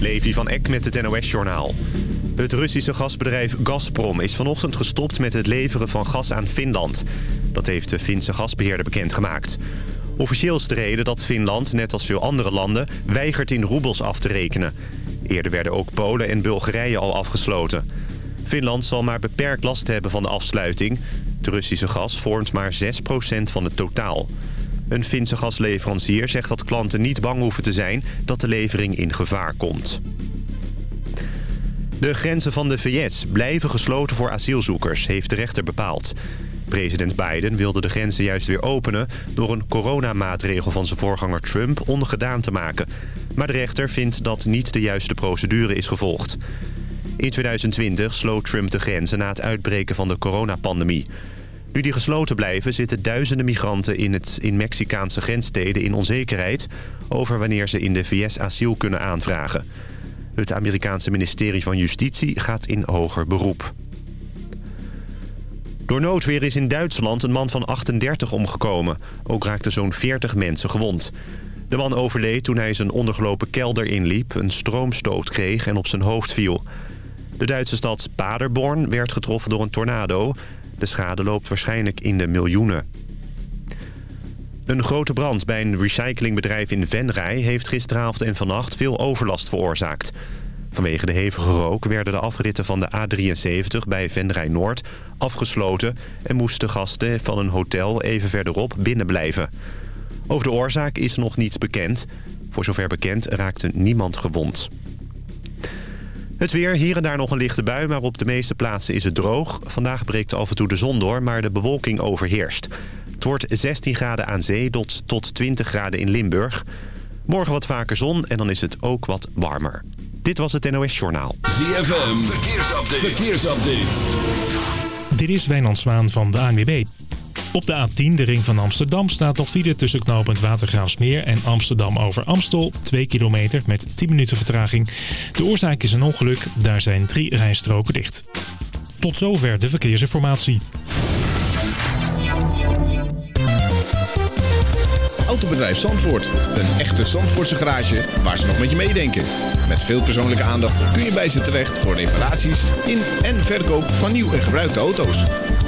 Levi van Eck met het NOS-journaal. Het Russische gasbedrijf Gazprom is vanochtend gestopt met het leveren van gas aan Finland. Dat heeft de Finse gasbeheerder bekendgemaakt. Officieel is de reden dat Finland, net als veel andere landen, weigert in roebels af te rekenen. Eerder werden ook Polen en Bulgarije al afgesloten. Finland zal maar beperkt last hebben van de afsluiting. Het Russische gas vormt maar 6% van het totaal. Een Finse gasleverancier zegt dat klanten niet bang hoeven te zijn dat de levering in gevaar komt. De grenzen van de VS blijven gesloten voor asielzoekers, heeft de rechter bepaald. President Biden wilde de grenzen juist weer openen... door een coronamaatregel van zijn voorganger Trump ongedaan te maken. Maar de rechter vindt dat niet de juiste procedure is gevolgd. In 2020 sloot Trump de grenzen na het uitbreken van de coronapandemie. Nu die gesloten blijven zitten duizenden migranten in, het, in Mexicaanse grenssteden in onzekerheid... over wanneer ze in de VS asiel kunnen aanvragen. Het Amerikaanse ministerie van Justitie gaat in hoger beroep. Door noodweer is in Duitsland een man van 38 omgekomen. Ook raakten zo'n 40 mensen gewond. De man overleed toen hij zijn ondergelopen kelder inliep... een stroomstoot kreeg en op zijn hoofd viel. De Duitse stad Paderborn werd getroffen door een tornado. De schade loopt waarschijnlijk in de miljoenen. Een grote brand bij een recyclingbedrijf in Venray... heeft gisteravond en vannacht veel overlast veroorzaakt. Vanwege de hevige rook werden de afritten van de A73 bij Venray Noord afgesloten... en moesten gasten van een hotel even verderop binnenblijven. Over de oorzaak is nog niets bekend. Voor zover bekend raakte niemand gewond. Het weer, hier en daar nog een lichte bui, maar op de meeste plaatsen is het droog. Vandaag breekt af en toe de zon door, maar de bewolking overheerst. Het wordt 16 graden aan zee tot, tot 20 graden in Limburg. Morgen wat vaker zon en dan is het ook wat warmer. Dit was het NOS Journaal. ZFM, verkeersupdate. verkeersupdate. Dit is Wijnand Zwaan van de ANWB. Op de A10, de ring van Amsterdam, staat nog file tussen knooppunt Watergraafsmeer en Amsterdam over Amstel. 2 kilometer met 10 minuten vertraging. De oorzaak is een ongeluk, daar zijn drie rijstroken dicht. Tot zover de verkeersinformatie. Autobedrijf Zandvoort. Een echte Zandvoortse garage waar ze nog met je meedenken. Met veel persoonlijke aandacht kun je bij ze terecht voor reparaties in en verkoop van nieuw en gebruikte auto's.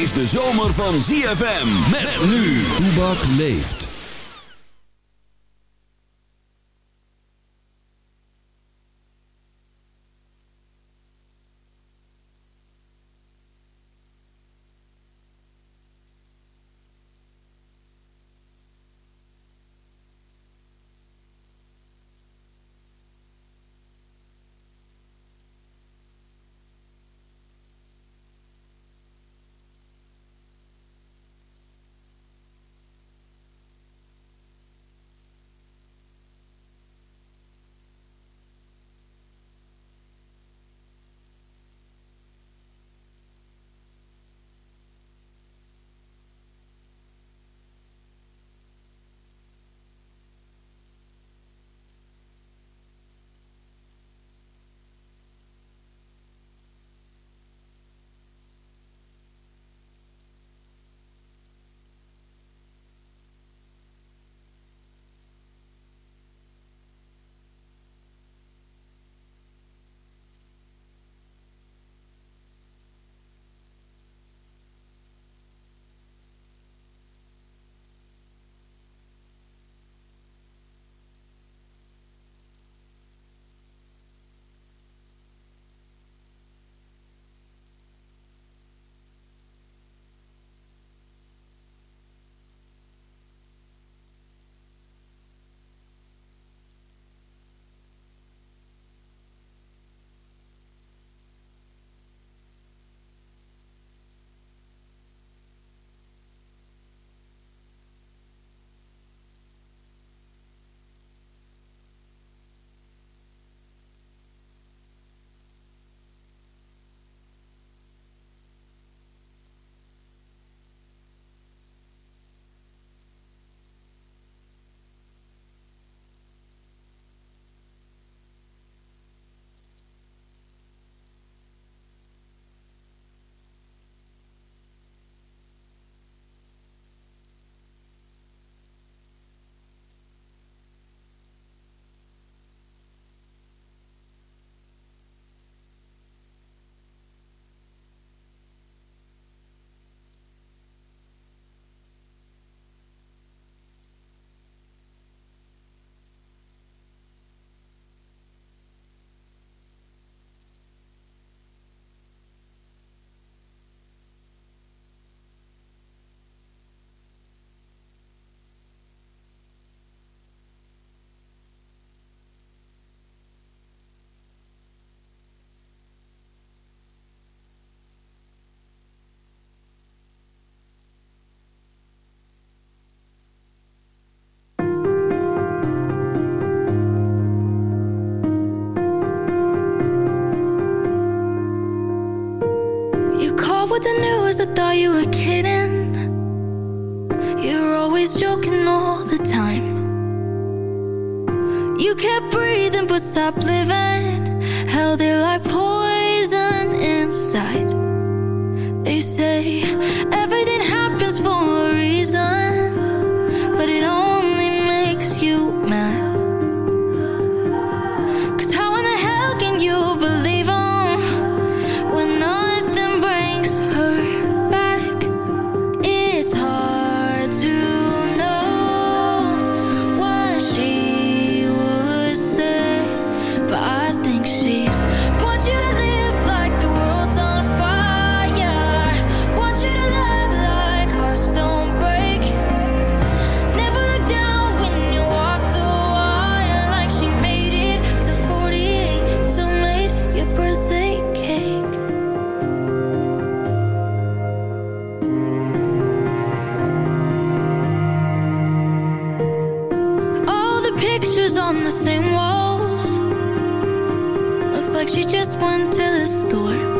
Is de zomer van ZFM. Met nu. Toebak leeft. she just went to the store.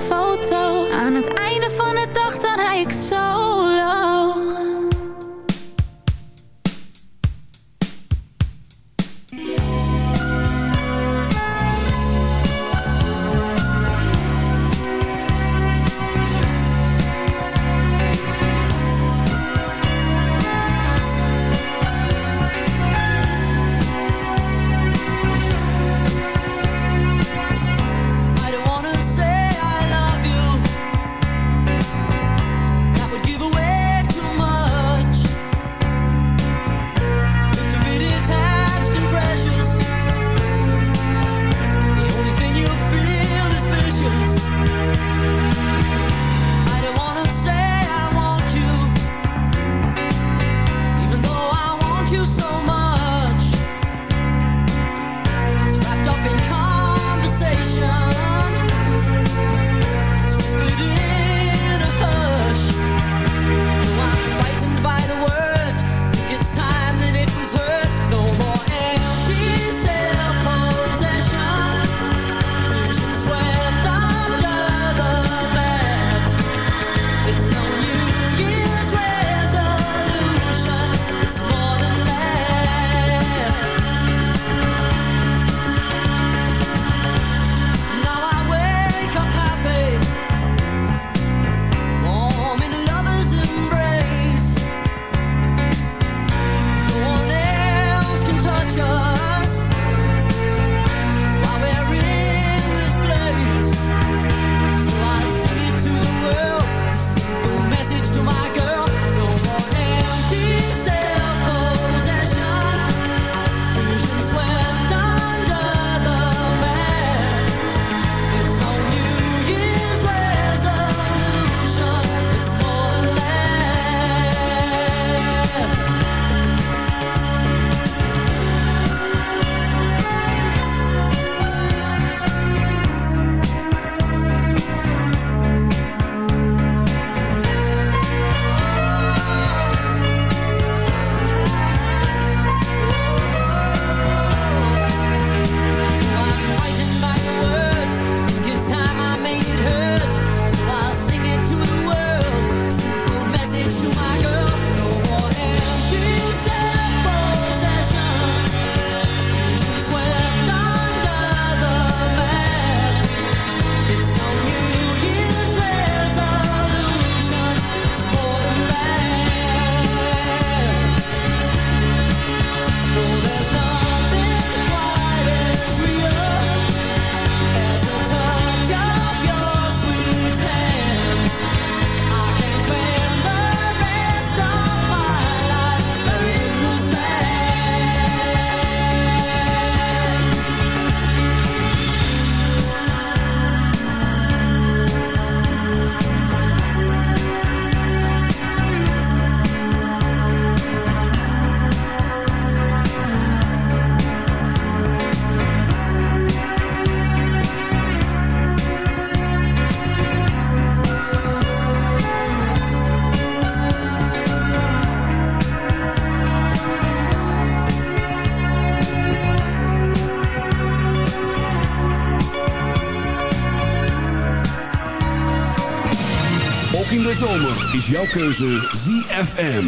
zomer is jouw keuze ZFM.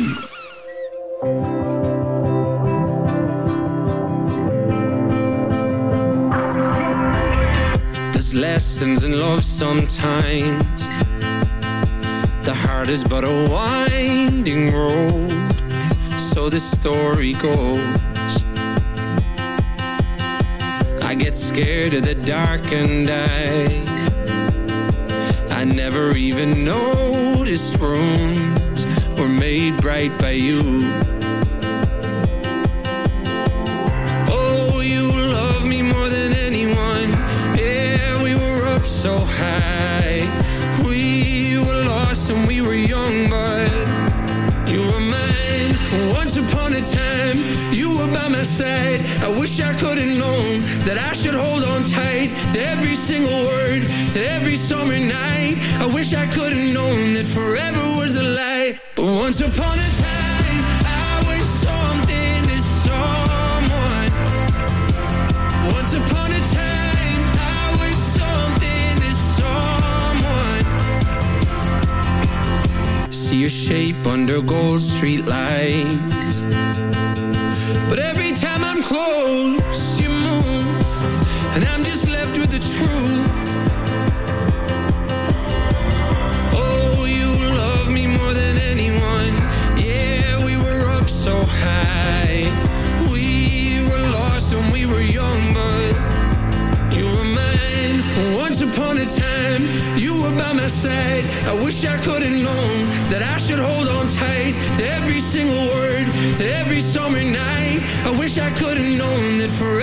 There's lessons in love sometimes. The heart is but a winding road. So the story goes. I get scared of the dark and I I never even know darkest rooms were made bright by you. shape under gold street lights. But every time I'm close, you move And I'm just forever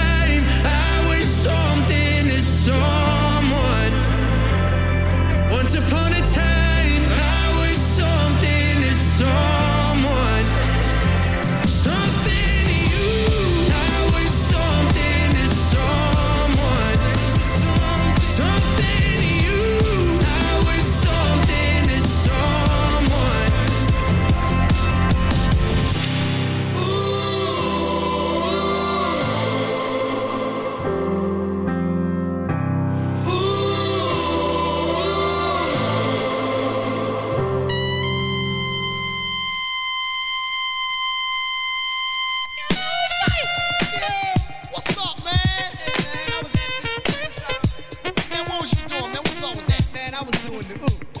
the ooh.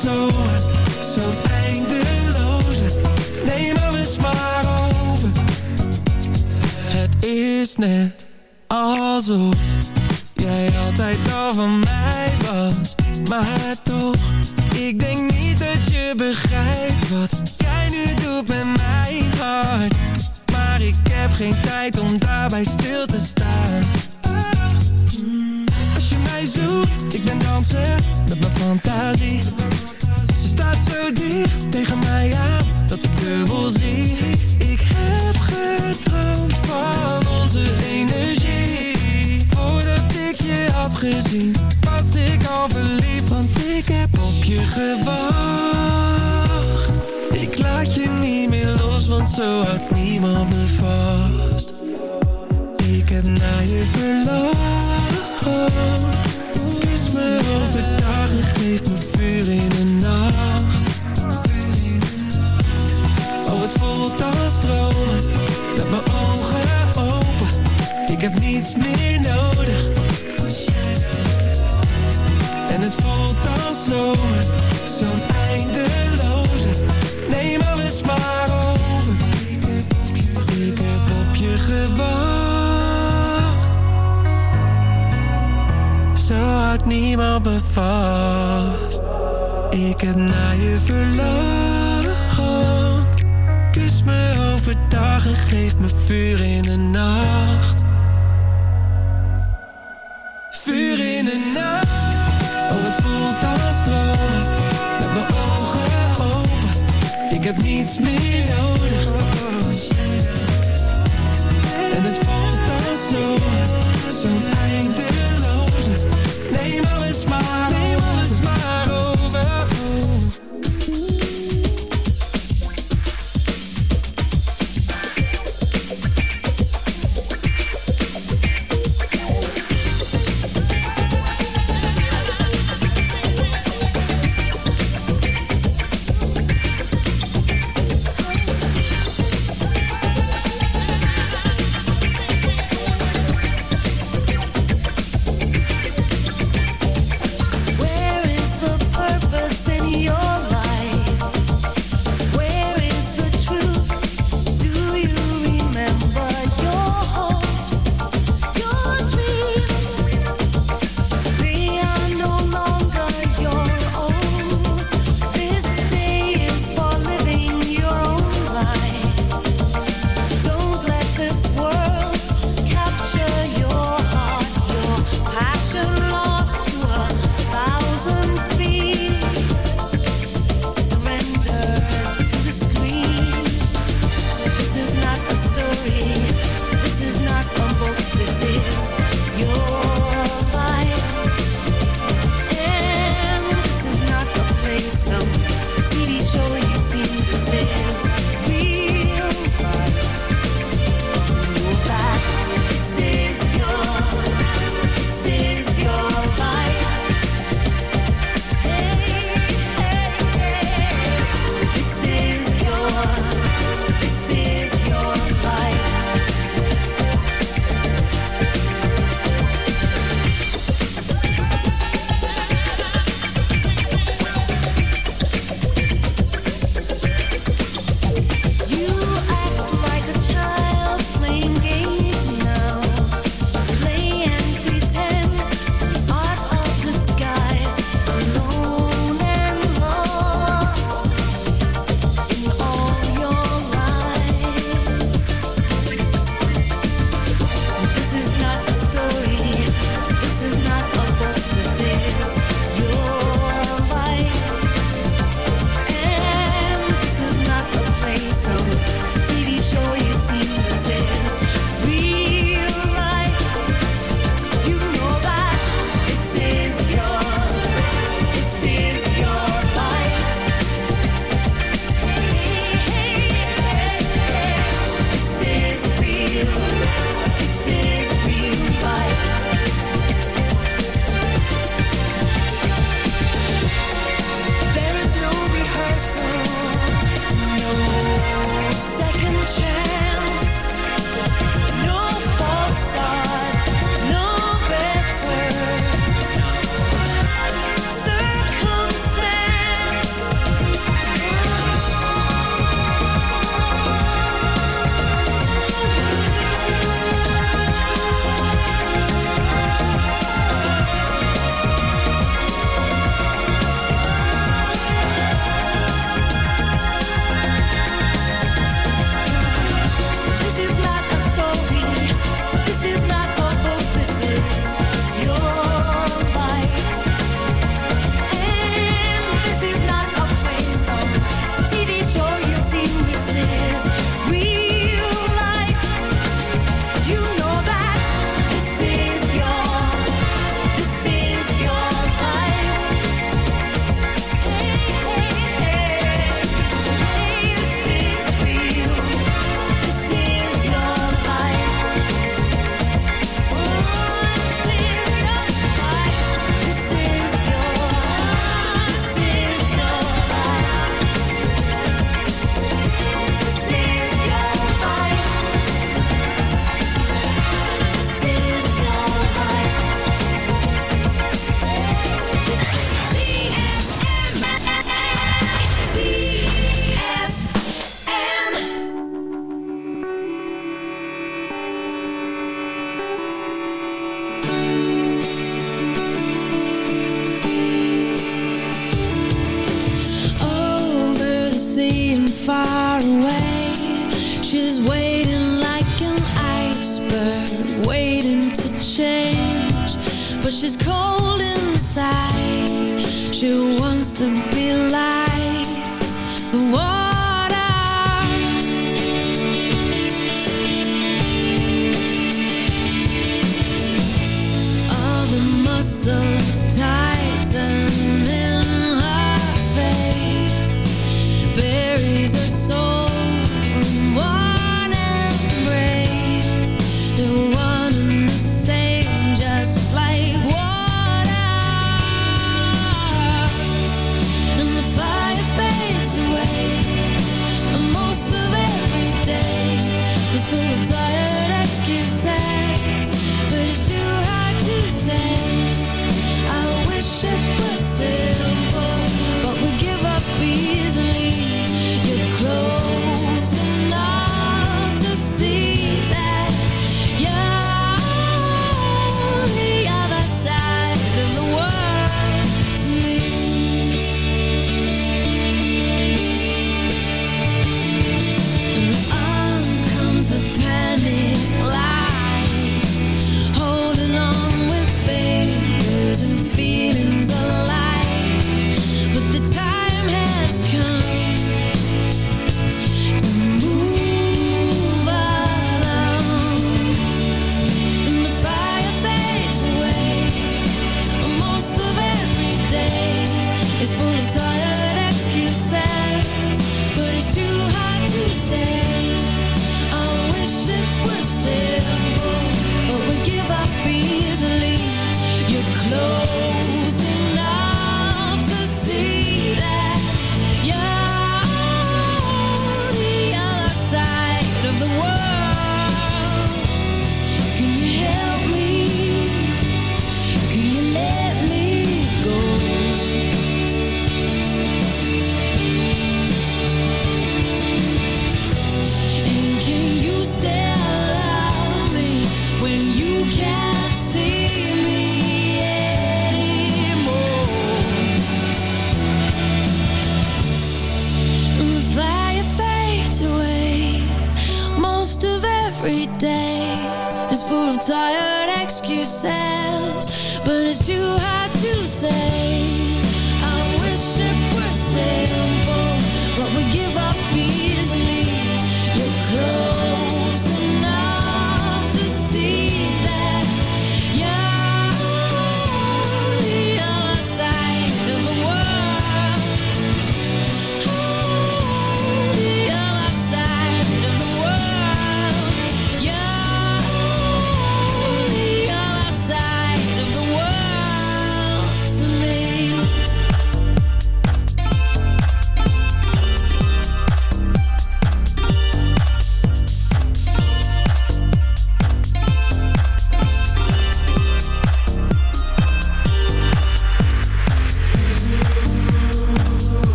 Zomer. Zo'n eindeloze. Neem alles maar over. Het is net alsof jij altijd al van mij was. Maar toch, ik denk niet dat je begrijpt wat jij nu doet met mijn hart. Maar ik heb geen tijd om daarbij stil te staan. Ik ben danser met mijn fantasie. Ze staat zo dicht tegen mij aan, dat ik dubbel zie. Ik heb gedroomd van onze energie. Voordat ik je had gezien, was ik al verliefd. Want ik heb op je gewacht. Ik laat je niet meer los, want zo houdt niemand me vast. Ik heb naar je verlangd. Kus me overdag en geef me vuur in de nacht. Oh, het voelt niemand me vast. Ik heb naar je verlangd. Kus me overdag en geef me vuur in de nacht. Vuur in de nacht. Oh, het voelt als. Met mijn ogen open. Ik heb niets meer nodig.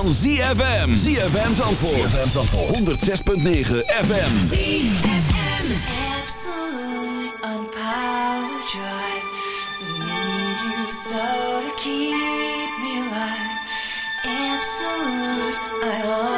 van ZFM. ZFM Zandvoort. ZFM Zandvoort. 106.9 FM. ZFM. Absolute on drive. Need you so to keep me alive. Absolute I love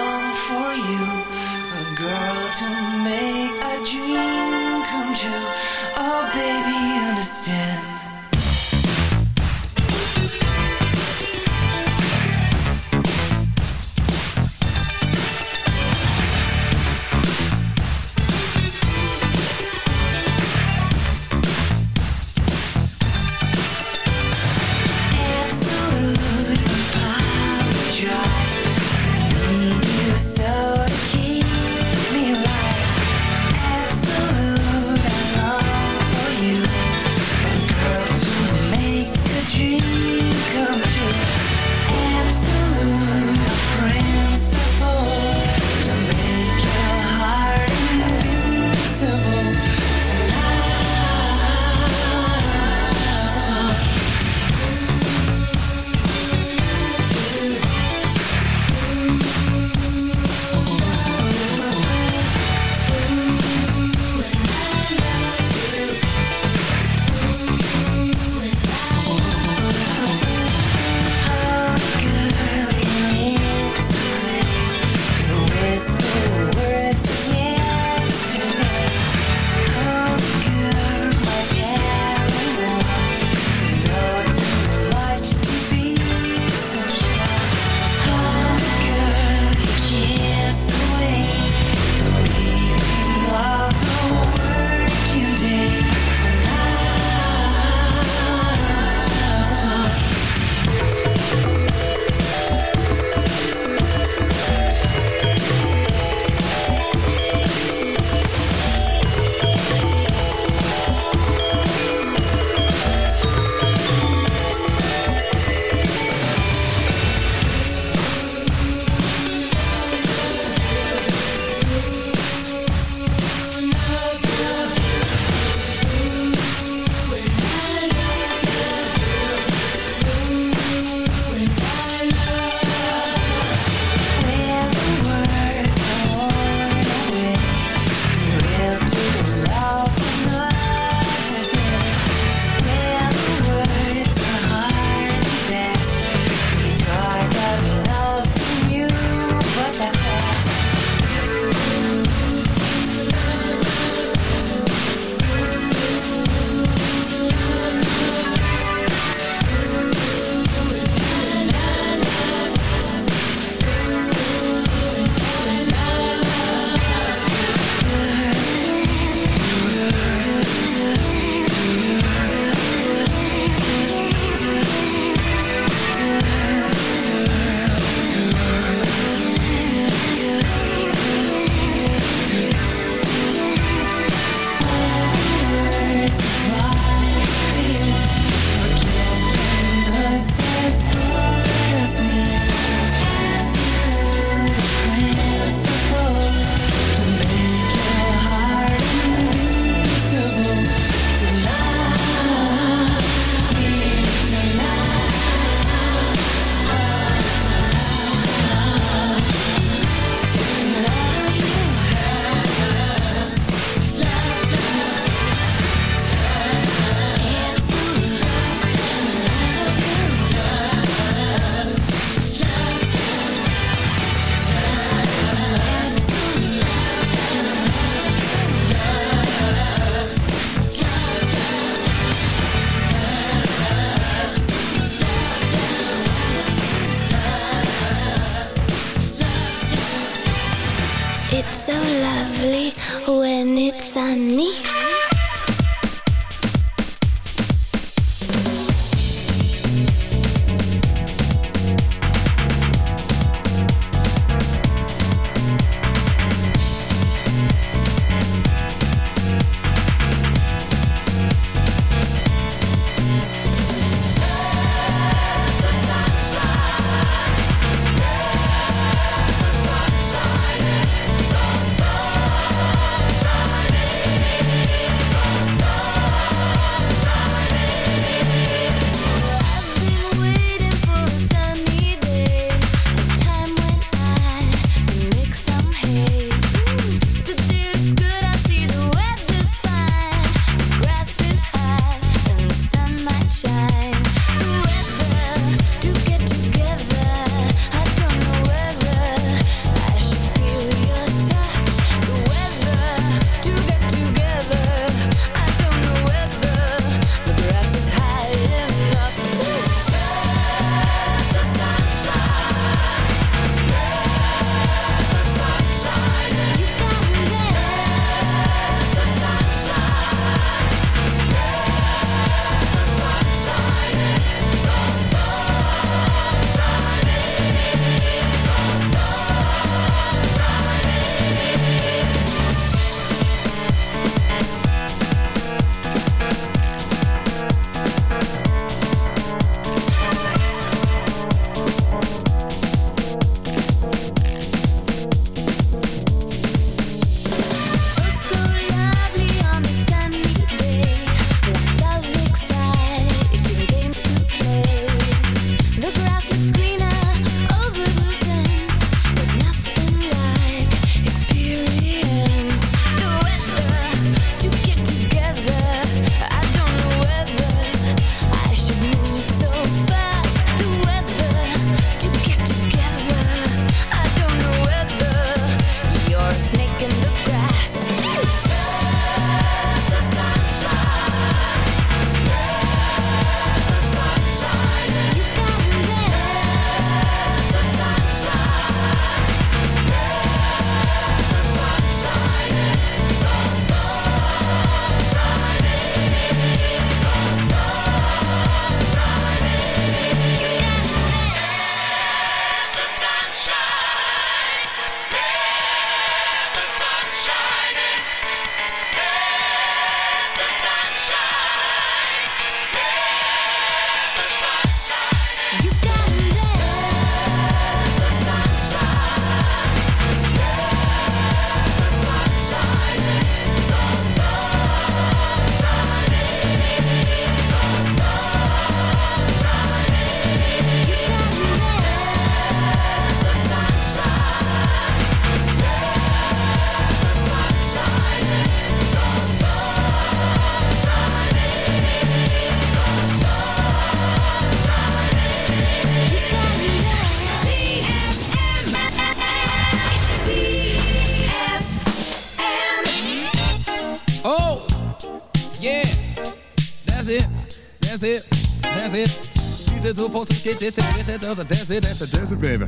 A to get it, that's it, that's it, that's it, that's it, baby.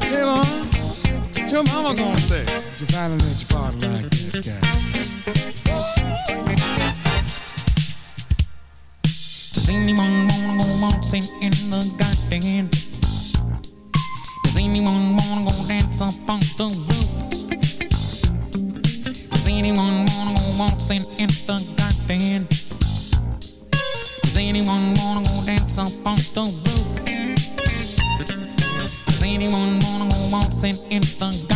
Hey, mom, what your mama gonna say? If you finally let your party like this guy. Does anyone wanna go waltzing in the garden? Does anyone wanna go dance up on the roof? Does anyone wanna go waltzing in the garden? Up on the roof? Does anyone wanna go waltzing in the garden?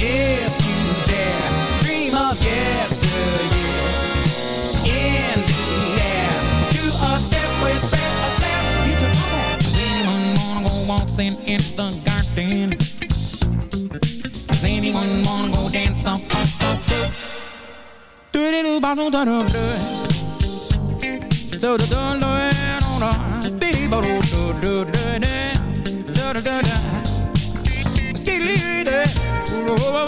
If you dare dream of yesteryear in the air, do a step with your top on. Does anyone wanna go in the garden? Does anyone wanna go dance the. So do do oh,